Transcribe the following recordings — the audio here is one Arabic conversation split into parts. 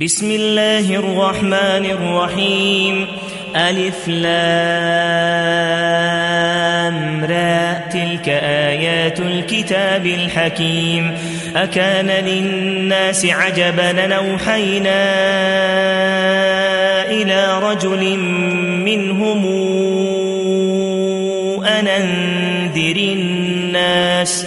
بسم الله الرحمن الرحيم. ألف لام را. تلك آيات الكتاب الحكيم. أكان للناس عجبا نوحينا إلى رجل منهم أننذر الناس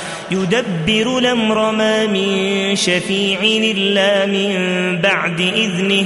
يدبر الأمر ما من شفيع إلا من بعد إذنه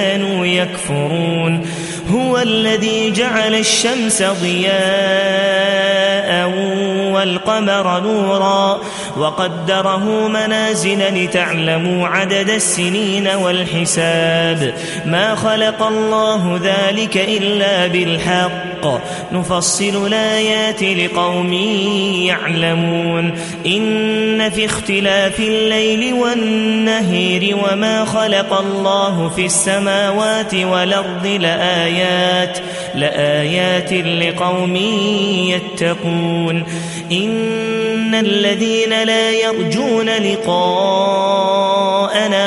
يكفرون. هو الذي جعل الشمس ضياء والقمر نورا وقدره منازل لتعلموا عدد السنين والحساب. ما خلق الله ذلك إلا بالحق. نفصل الآيات لقوم يعلمون. إن في اختلاف الليل والنهير وما خلق الله في السماوات والأرض لآيات لآيات لقوم يتقون. إن الذين لا يرجون لقاءنا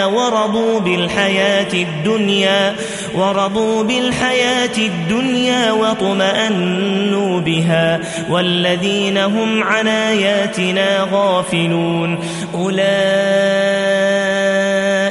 ورضوا بالحياة الدنيا ورضوا بالحياة الدنيا واطمأنوا بها. والذين هم عن آياتنا غافلون. أولئك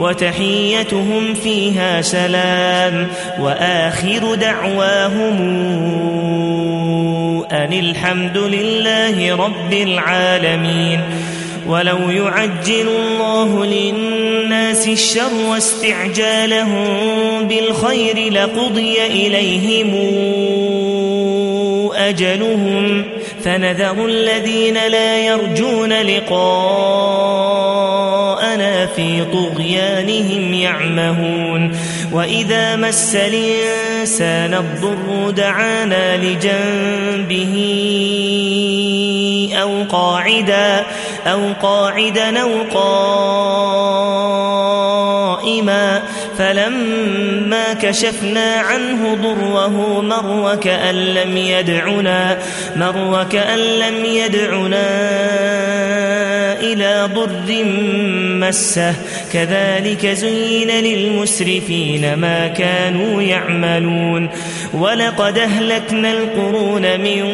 وتحيتهم فيها سلام وآخر دعواهم أن الحمد لله رب العالمين ولو يعجل الله للناس الشر واستعجالهم بالخير لقضي إليهم أجلهم فنذر الذين لا يرجون لقاءنا في طغيانهم يعمهون. وإذا مس الإنسان الضر دعانا لجنبه أو قاعدا أو قاعدا أو قائما. فلما كشفنا عنه ضره مر وكأن لم يدعنا مر وكأن لم يدعنا. إلى ضر مسه. كذلك زين للمسرفين ما كانوا يعملون. ولقد أهلكنا القرون من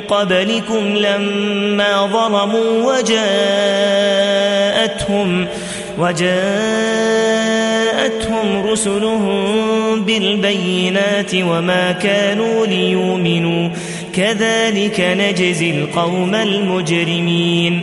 قبلكم لما ظلموا وجاءتهم وجاءتهم رسلهم بالبينات وما كانوا ليؤمنوا. كذلك نجزي القوم المجرمين.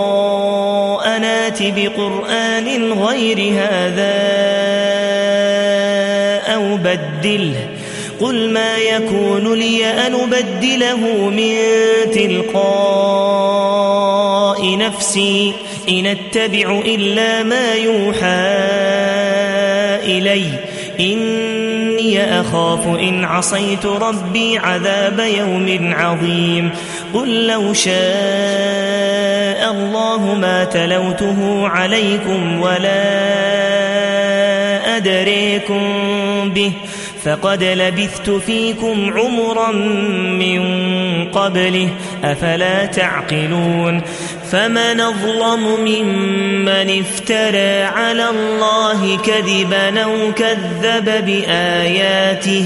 ائت بقرآن غير هذا أو بدله قل ما يكون لي أن أبدله من تلقاء نفسي إن أتبع إلا ما يوحى إلي إني أخاف إن عصيت ربي عذاب يوم عظيم قل لو شاء الله ما تلوته عليكم ولا أدريكم به فقد لبثت فيكم عمرا من قبله أفلا تعقلون فمن أظلم ممن افترى على الله كذبا أو كذب بآياته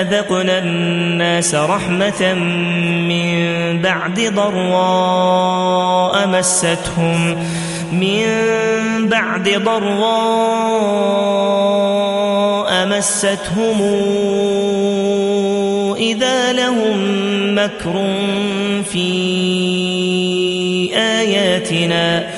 أذقنا الناس رحمة من بعد ضراء مستهم من بعد ضراء مستهم إذا لهم مكر في آياتنا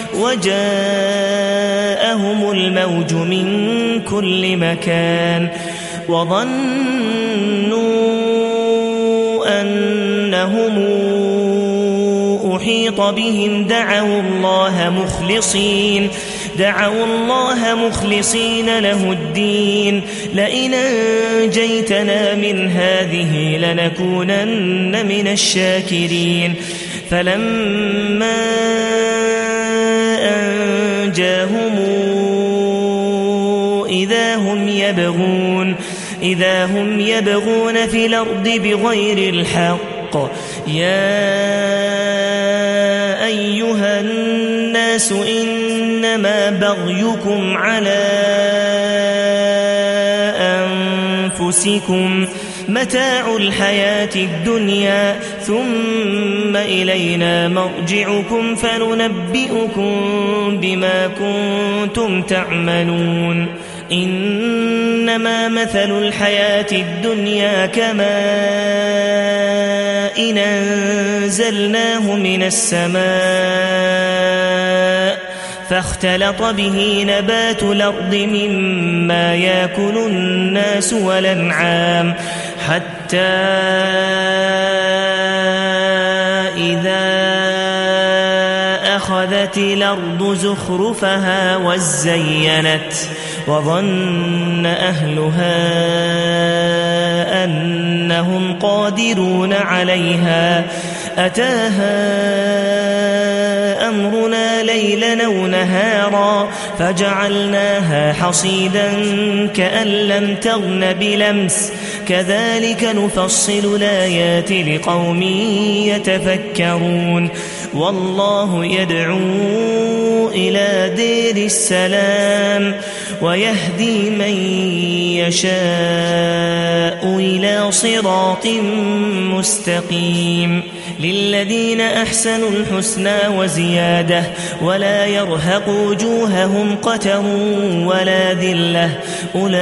وجاءهم الموج من كل مكان وظنوا أنهم أحيط بهم دعوا الله مخلصين دعوا الله مخلصين له الدين لئن أنجيتنا من هذه لنكونن من الشاكرين فلما أنجاهم إذا هم يبغون إذا هم يبغون في الأرض بغير الحق. يا أيها الناس إنما بغيكم على أنفسكم. متاع الحياة الدنيا. ثم إلينا مرجعكم فننبئكم بما كنتم تعملون. إنما مثل الحياة الدنيا كماء إن أنزلناه من السماء فاختلط به نبات الأرض مما يأكل الناس والأنعام حتى إذا أخذت الأرض زخرفها وزينت وظن أهلها أنهم قادرون عليها أتاها أمرنا ليلا أو نهارا فجعلناها حصيدا كأن لم تغن بلمس كذلك نفصل الآيات لقوم يتفكرون. والله يدعو إلى دير السلام ويهدي من يشاء إلى صراط مستقيم. للذين أحسنوا الحسنى وزيادة ولا يرهق وجوههم قتر ولا ذلة. أولئك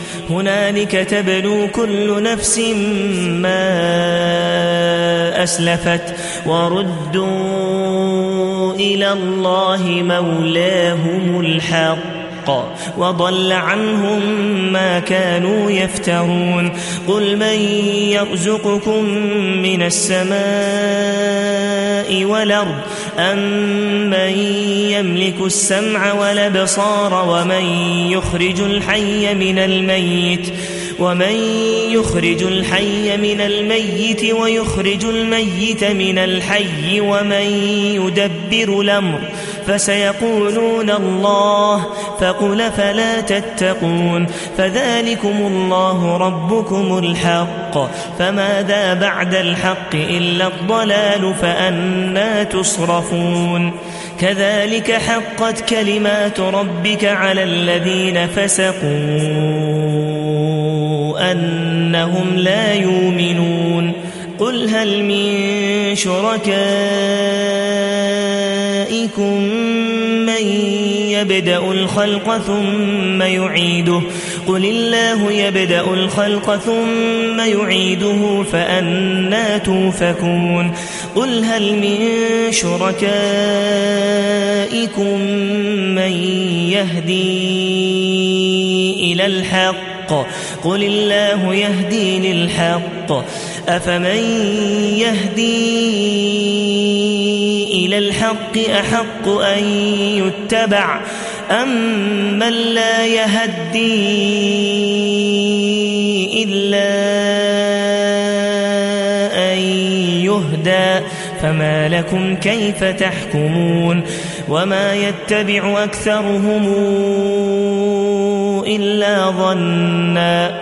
هنالك تبلو كل نفس ما أسلفت وردوا إلى الله مولاهم الحق وضل عنهم ما كانوا يفترون قل من يرزقكم من السماء والأرض أم من يملك السمع والأبصار ومن يخرج الحي من الميت ومن يخرج الحي من الميت ويخرج الميت من الحي ومن يدبر الأمر فسيقولون الله فقل فلا تتقون فذلكم الله ربكم الحق فماذا بعد الحق إلا الضلال فأنا تصرفون كذلك حقت كلمات ربك على الذين فسقوا أنهم لا يؤمنون قل هل من شركائكم من يبدأ الخلق ثم يعيده قل الله يبدأ الخلق ثم يعيده فأنا توفكون قل هل من شركائكم من يهدي إلى الحق قل الله يهدي للحق أفمن يهدي إلى الحق أحق أن يتبع أم من لا يهدي إلا أن يهدى. فما لكم كيف تحكمون؟ وما يتبع أكثرهم إلا ظنا.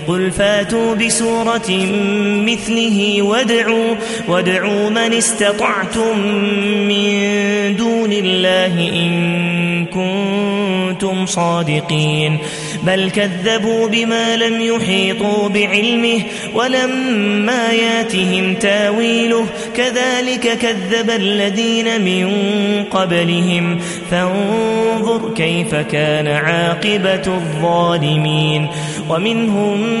قل فاتوا بسورة مثله وادعوا, وادعوا من استطعتم من دون الله إن كنتم صادقين. بل كذبوا بما لم يحيطوا بعلمه ولما ياتهم تاويله كذلك كذب الذين من قبلهم. فانظر كيف كان عاقبة الظالمين. ومنهم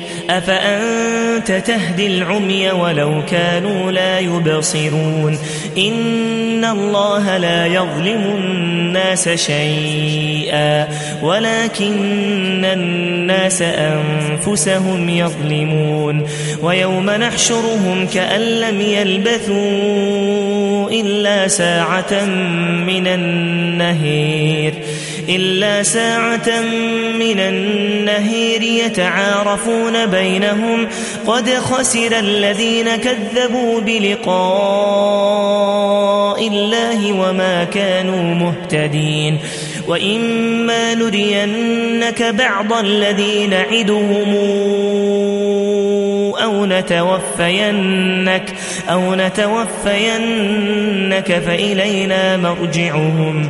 أفأنت تهدي العمي ولو كانوا لا يبصرون إن الله لا يظلم الناس شيئا ولكن الناس أنفسهم يظلمون ويوم نحشرهم كأن لم يلبثوا إلا ساعة من النهير إلا ساعة من النهير يتعارفون بينهم. قد خسر الذين كذبوا بلقاء الله وما كانوا مهتدين. وإما نرينك بعض الذي نعدهم أو نتوفينك, أو نتوفينك فإلينا مرجعهم.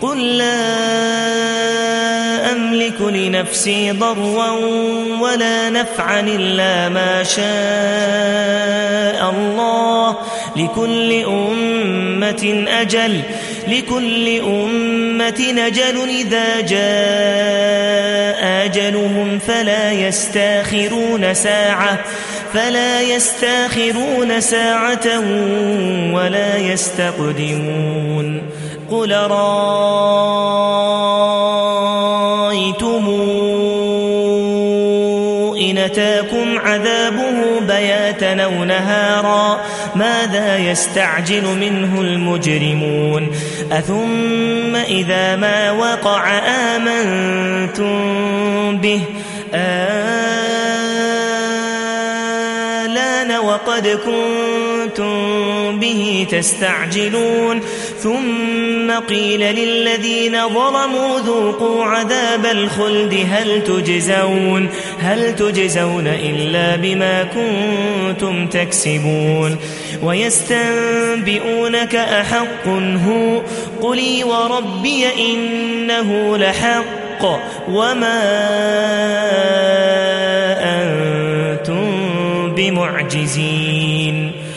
قل لا أملك لنفسي ضرا ولا نفعا إلا ما شاء الله. لكل أمة أجل لكل أمة نجل إذا جاء أجلهم فلا يستأخرون ساعة فلا يستأخرون ساعة ولا يستقدمون. قل رأيتم إن أتاكم عذابه بياتا أو نهارا ماذا يستعجل منه المجرمون أثم إذا ما وقع آمنتم به آلان وقد كنتم به تستعجلون ثم قيل للذين ظلموا ذوقوا عذاب الخلد. هل تجزون؟ هل تجزون إلا بما كنتم تكسبون؟ ويستنبئونك أحق هو قلي وربي إنه لحق. وما أنتم بمعجزين.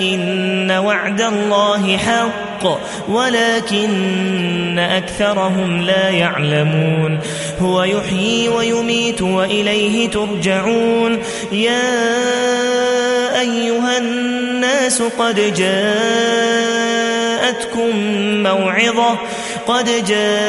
إن وعد الله حق ولكن أكثرهم لا يعلمون. هو يحيي ويميت وإليه ترجعون. يا أيها الناس قد جاءتكم موعظة قد جاءتكم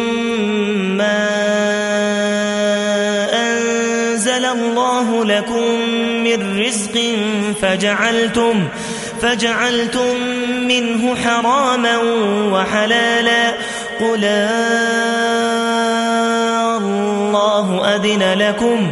فجعلتم فجعلتم منه حراما وحلالا قل الله أذن لكم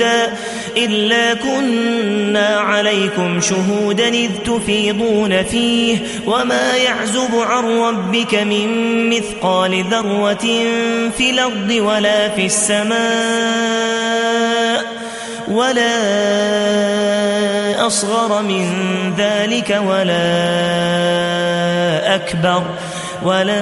إلا كنا عليكم شهودا إذ تفيضون فيه وما يعزب عن ربك من مثقال ذروة في الأرض ولا في السماء ولا أصغر من ذلك ولا أكبر ولا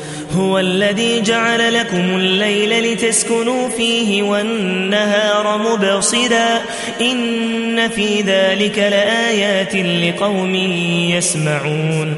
هو الذي جعل لكم الليل لتسكنوا فيه والنهار مبصدا. إن في ذلك لآيات لقوم يسمعون.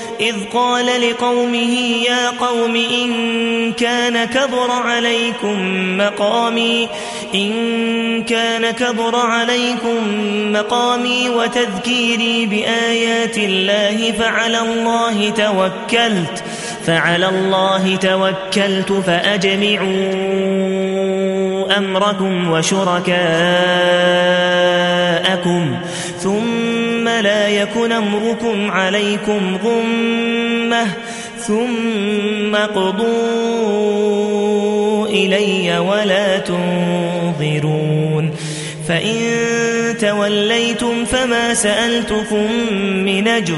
إذ قال لقومه يا قوم إن كان كبر عليكم مقامي إن كان كبر عليكم مقامي وتذكيري بآيات الله فعلى الله توكلت فعلى الله توكلت فأجمعوا أمركم وشركاءكم ثم لا يكن أمركم عليكم غمة ثم قضوا إلي ولا تنظرون فإن توليتم فما سألتكم من أجر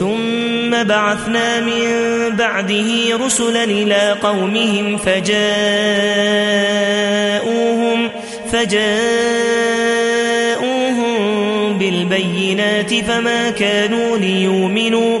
ثم بعثنا من بعده رسلا إلى قومهم فجاءوهم فجاءوهم بالبينات فما كانوا ليؤمنوا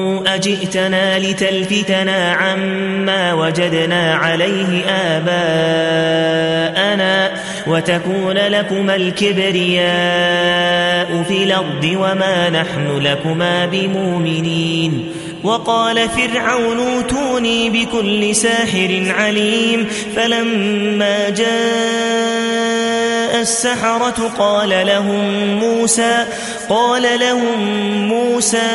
أجئتنا لتلفتنا عما وجدنا عليه آباءنا وتكون لكما الكبرياء في الأرض وما نحن لكما بمؤمنين. وقال فرعون اوتوني بكل ساحر عليم فلما جاء السحرة قال لهم موسى قال لهم موسى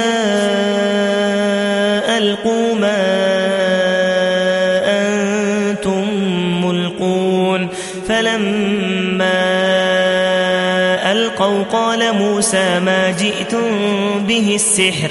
ألقوا ما أنتم ملقون. فلما ألقوا قال موسى ما جئتم به السحر.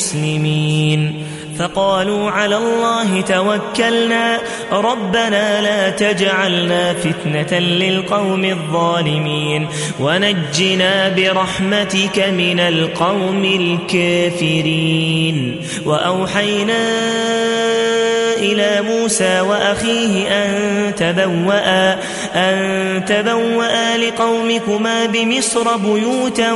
مسلمين فقالوا على الله توكلنا ربنا لا تجعلنا فتنة للقوم الظالمين ونجنا برحمتك من القوم الكافرين. وأوحينا إلى موسى وأخيه أن تبوأ, أن تبوأ لقومكما بمصر بيوتا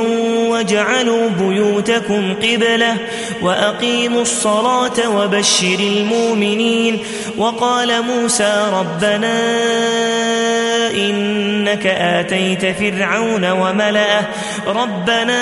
وجعلوا بيوتكم قبلة وأقيموا الصلاة وبشر المؤمنين وقال موسى ربنا إنك آتيت فرعون وملأه ربنا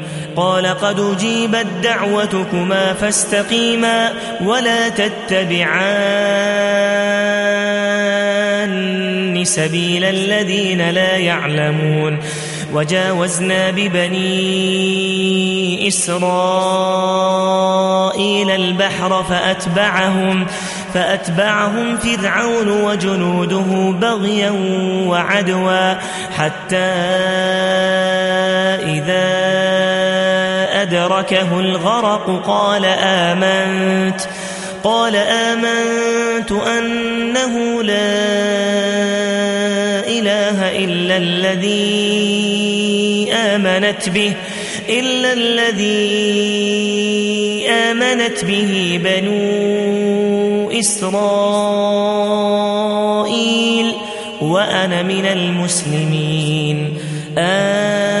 قال قد أجيبت دعوتكما فاستقيما ولا تتبعان سبيل الذين لا يعلمون. وجاوزنا ببني إسرائيل البحر فأتبعهم فأتبعهم فرعون وجنوده بغيا وعدوا حتى إذا أدركه الغرق قال آمنت قال آمنت أنه لا إله إلا الذي آمنت به إلا الذي آمنت به بنو إسرائيل وأنا من المسلمين. آلان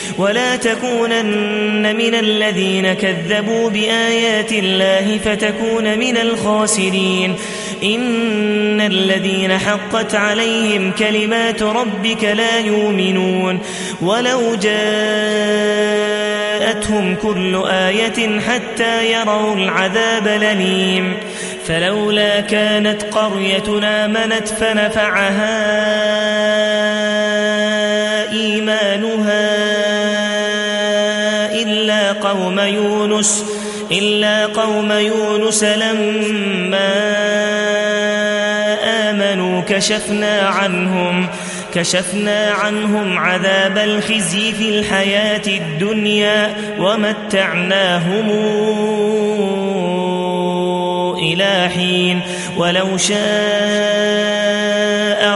ولا تكونن من الذين كذبوا بآيات الله فتكون من الخاسرين. إن الذين حقت عليهم كلمات ربك لا يؤمنون. ولو جاءتهم كل آية حتى يروا العذاب لليم فلولا كانت قرية آمنت فنفعها إيمانها إلا قوم يونس إلا قوم يونس لما آمنوا كشفنا عنهم كشفنا عنهم عذاب الخزي في الحياة الدنيا ومتعناهم إلى حين. ولو شاء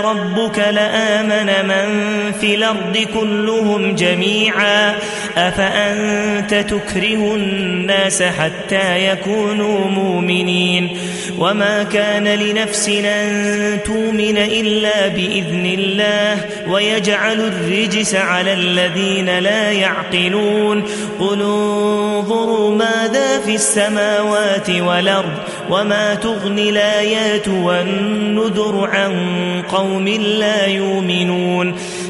ربك لآمن من في الأرض كلهم جميعا أفأنت تكره الناس حتى يكونوا مؤمنين؟ وما كان لنفس أن تؤمن إلا بإذن الله ويجعل الرجس على الذين لا يعقلون. قل انظروا ماذا في السماوات والأرض وما تغني الآيات والنذر عن قوم لا يؤمنون.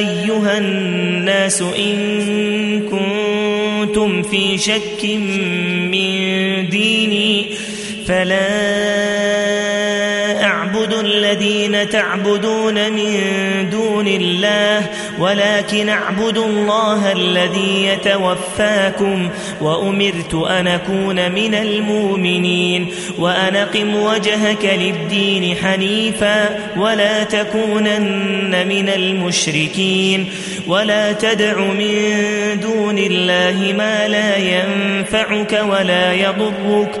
أيها الناس إن كنتم في شك من ديني فلا الذين تعبدون من دون الله ولكن اعبد الله الذي يتوفاكم وأمرت أن أكون من المؤمنين وأن قم وجهك للدين حنيفا ولا تكونن من المشركين ولا تدع من دون الله ما لا ينفعك ولا يضرك.